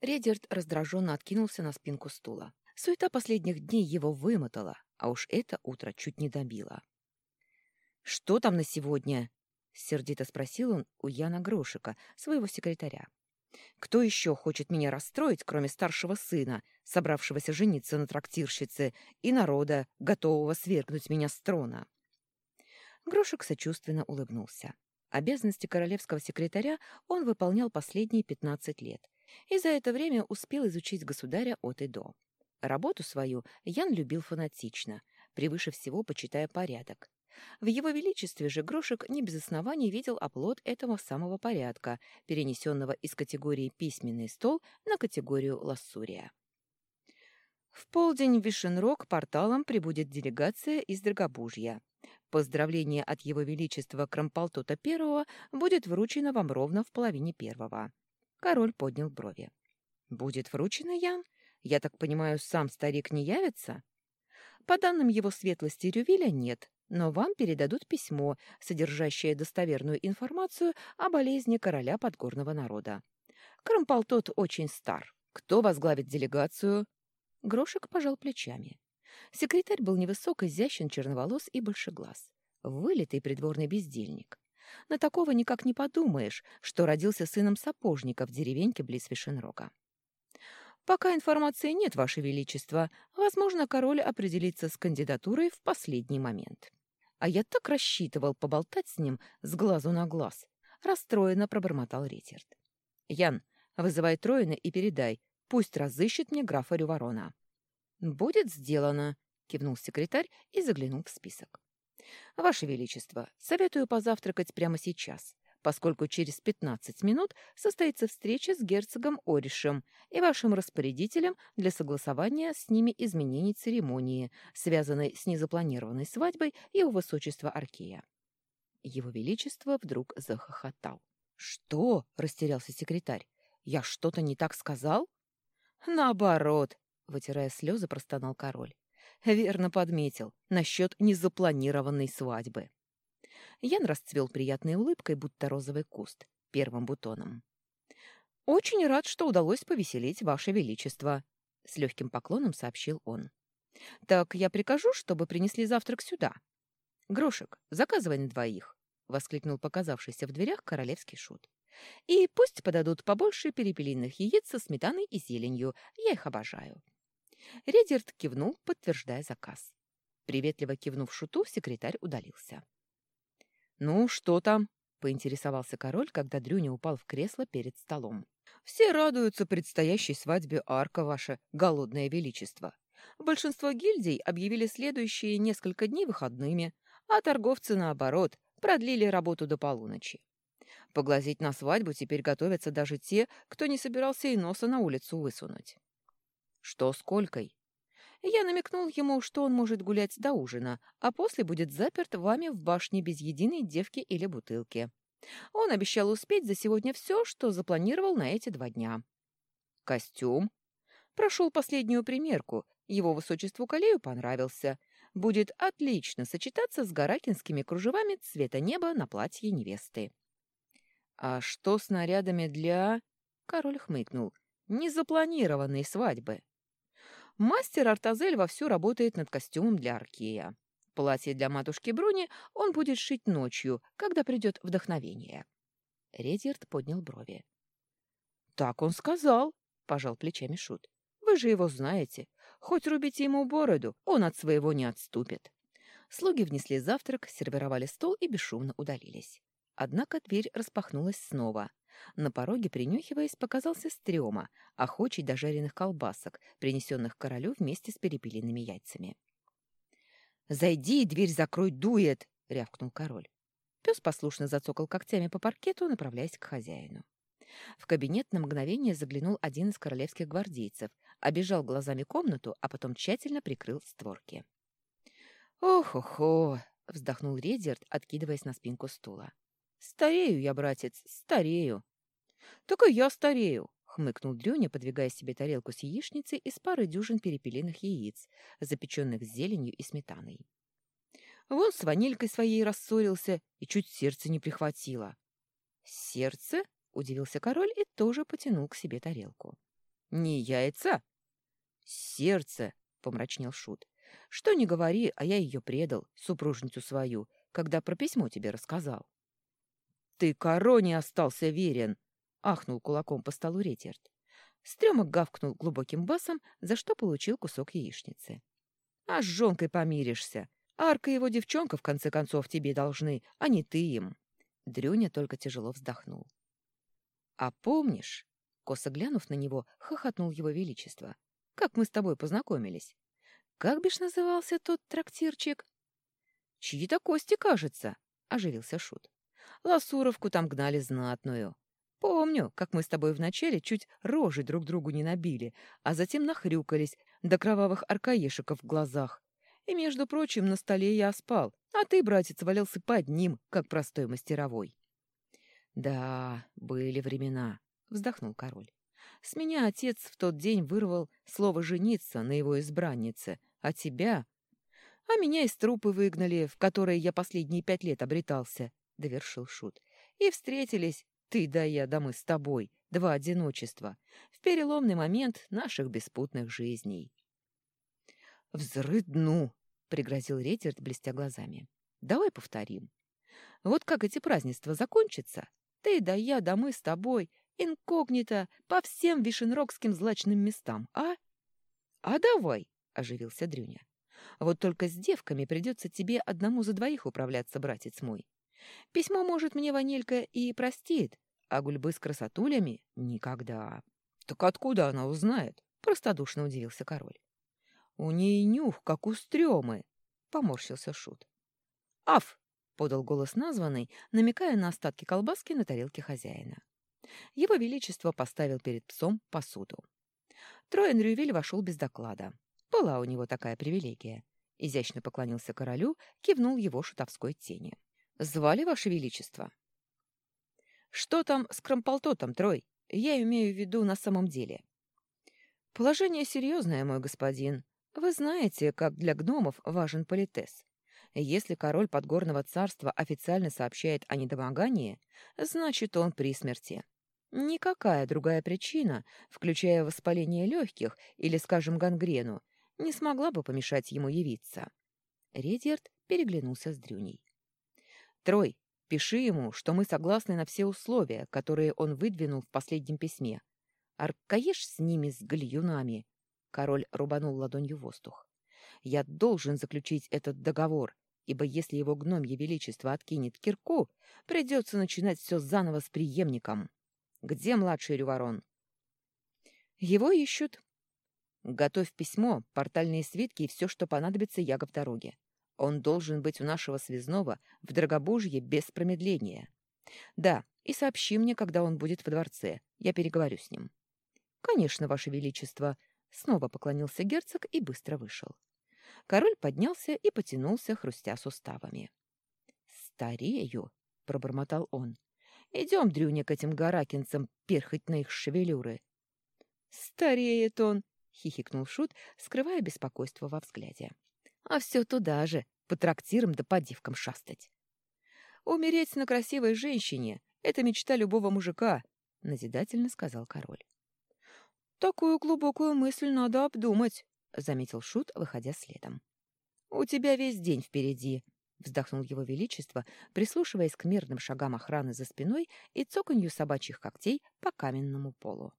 Редерт раздраженно откинулся на спинку стула. Суета последних дней его вымотала, а уж это утро чуть не добило. «Что там на сегодня?» — сердито спросил он у Яна Грошика, своего секретаря. «Кто еще хочет меня расстроить, кроме старшего сына, собравшегося жениться на трактирщице, и народа, готового свергнуть меня с трона?» Грошек сочувственно улыбнулся. Обязанности королевского секретаря он выполнял последние пятнадцать лет, и за это время успел изучить государя от и до. Работу свою Ян любил фанатично, превыше всего почитая порядок. В его величестве же Грошек не без оснований видел оплот этого самого порядка, перенесенного из категории «письменный стол» на категорию «лассурия». В полдень в Вишенрог порталом прибудет делегация из Драгобужья. Поздравление от Его Величества Крамполтота I будет вручено вам ровно в половине первого. Король поднял брови. «Будет вручено, Ян? Я так понимаю, сам старик не явится?» «По данным его светлости Рювиля нет, но вам передадут письмо, содержащее достоверную информацию о болезни короля подгорного народа. Крамполтот очень стар. Кто возглавит делегацию?» Грошек пожал плечами. Секретарь был невысок, изящен, черноволос и большеглаз. Вылитый придворный бездельник. На такого никак не подумаешь, что родился сыном сапожника в деревеньке близ Вишенрога. Пока информации нет, Ваше Величество, возможно, король определится с кандидатурой в последний момент. А я так рассчитывал поболтать с ним с глазу на глаз. Расстроенно пробормотал Реттерт. Ян, вызывай Троина и передай, пусть разыщет мне графа Рюворона. Будет сделано, кивнул секретарь и заглянул в список. «Ваше Величество, советую позавтракать прямо сейчас, поскольку через пятнадцать минут состоится встреча с герцогом Оришем и вашим распорядителем для согласования с ними изменений церемонии, связанной с незапланированной свадьбой его высочества Аркея». Его Величество вдруг захохотал. «Что?» — растерялся секретарь. «Я что-то не так сказал?» «Наоборот», — вытирая слезы, простонал король. Верно подметил, насчет незапланированной свадьбы. Ян расцвел приятной улыбкой, будто розовый куст, первым бутоном. «Очень рад, что удалось повеселить Ваше Величество», — с легким поклоном сообщил он. «Так я прикажу, чтобы принесли завтрак сюда». «Грошек, заказывай на двоих», — воскликнул показавшийся в дверях королевский шут. «И пусть подадут побольше перепелиных яиц со сметаной и зеленью. Я их обожаю». Редерт кивнул, подтверждая заказ. Приветливо кивнув шуту, секретарь удалился. «Ну, что там?» — поинтересовался король, когда Дрюня упал в кресло перед столом. «Все радуются предстоящей свадьбе Арка, ваше голодное величество. Большинство гильдий объявили следующие несколько дней выходными, а торговцы, наоборот, продлили работу до полуночи. Поглазеть на свадьбу теперь готовятся даже те, кто не собирался и носа на улицу высунуть. Что с Колькой? Я намекнул ему, что он может гулять до ужина, а после будет заперт вами в башне без единой девки или бутылки. Он обещал успеть за сегодня все, что запланировал на эти два дня. Костюм. Прошел последнюю примерку. Его высочеству Калею понравился. Будет отлично сочетаться с гаракинскими кружевами цвета неба на платье невесты. А что с нарядами для... Король хмыкнул. Незапланированной свадьбы. Мастер Артазель вовсю работает над костюмом для Аркея. Платье для матушки Бруни он будет шить ночью, когда придет вдохновение. Редьярд поднял брови. «Так он сказал», — пожал плечами Шут. «Вы же его знаете. Хоть рубите ему бороду, он от своего не отступит». Слуги внесли завтрак, сервировали стол и бесшумно удалились. Однако дверь распахнулась снова. На пороге, принюхиваясь, показался стрёма, охочий до жареных колбасок, принесенных королю вместе с перепелиными яйцами. «Зайди и дверь закрой, дует!» — рявкнул король. Пес послушно зацокал когтями по паркету, направляясь к хозяину. В кабинет на мгновение заглянул один из королевских гвардейцев, обежал глазами комнату, а потом тщательно прикрыл створки. «Ох-охо!» — вздохнул Редерт, откидываясь на спинку стула. «Старею я, братец, старею. «Так и я старею», — хмыкнул Дрюня, подвигая себе тарелку с яичницей из пары дюжин перепелиных яиц, запеченных с зеленью и сметаной. Вон с ванилькой своей рассорился и чуть сердце не прихватило. «Сердце?» — удивился король и тоже потянул к себе тарелку. Не яйца? Сердце, помрачнел Шут. Что не говори, а я ее предал, супружницу свою, когда про письмо тебе рассказал. Ты короне остался верен, ахнул кулаком по столу Реттерт. Стрёмок гавкнул глубоким басом, за что получил кусок яичницы. А с жонкой помиришься. Арка его девчонка, в конце концов, тебе должны, а не ты им. Дрюня только тяжело вздохнул. А помнишь, косо глянув на него, хохотнул его величество, как мы с тобой познакомились? Как бишь назывался тот трактирчик? Чьи-то кости, кажется, оживился Шут. Ласуровку там гнали знатную. Помню, как мы с тобой вначале чуть рожи друг другу не набили, а затем нахрюкались до кровавых аркаешиков в глазах. И, между прочим, на столе я спал, а ты, братец, валялся под ним, как простой мастеровой. «Да, были времена», — вздохнул король. «С меня отец в тот день вырвал слово «жениться» на его избраннице, а тебя...» «А меня из трупы выгнали, в которые я последние пять лет обретался», — довершил Шут. «И встретились ты да я, да мы с тобой, два одиночества, в переломный момент наших беспутных жизней. «Взрыдну!» — пригрозил Реттерт, блестя глазами. «Давай повторим. Вот как эти празднества закончатся, ты да я, да мы с тобой, инкогнито, по всем вишенрогским злачным местам, а?» «А давай!» — оживился Дрюня. «Вот только с девками придется тебе одному за двоих управляться, братец мой. Письмо, может, мне Ванилька и простит, а гульбы с красотулями — никогда. — Так откуда она узнает? — простодушно удивился король. — У ней нюх, как у стрёмы, — поморщился Шут. — Аф! — подал голос названный, намекая на остатки колбаски на тарелке хозяина. Его Величество поставил перед псом посуду. Троен Рювель вошел без доклада. Была у него такая привилегия. Изящно поклонился королю, кивнул его шутовской тени. — Звали, Ваше Величество? Что там с Крамполтотом, Трой? Я имею в виду на самом деле. Положение серьезное, мой господин. Вы знаете, как для гномов важен политес. Если король Подгорного царства официально сообщает о недомогании, значит, он при смерти. Никакая другая причина, включая воспаление легких или, скажем, гангрену, не смогла бы помешать ему явиться. Редьярд переглянулся с Дрюней. Трой, пиши ему, что мы согласны на все условия, которые он выдвинул в последнем письме. Аркаешь с ними, с гальюнами. Король рубанул ладонью воздух. Я должен заключить этот договор, ибо если его гномье величество откинет кирку, придется начинать все заново с преемником. Где младший Рюворон? Его ищут. Готовь письмо, портальные свитки и все, что понадобится Яго в дороге. Он должен быть у нашего связного в Драгобужье без промедления. Да, и сообщи мне, когда он будет в дворце. Я переговорю с ним. Конечно, Ваше Величество. Снова поклонился герцог и быстро вышел. Король поднялся и потянулся, хрустя суставами. «Старею!» — пробормотал он. «Идем, Дрюня, к этим гаракинцам, перхать на их шевелюры!» «Стареет он!» — хихикнул Шут, скрывая беспокойство во взгляде а все туда же, по трактирам да по девкам шастать. «Умереть на красивой женщине — это мечта любого мужика», — назидательно сказал король. «Такую глубокую мысль надо обдумать», — заметил Шут, выходя следом. «У тебя весь день впереди», — вздохнул его величество, прислушиваясь к мерным шагам охраны за спиной и цоканью собачьих когтей по каменному полу.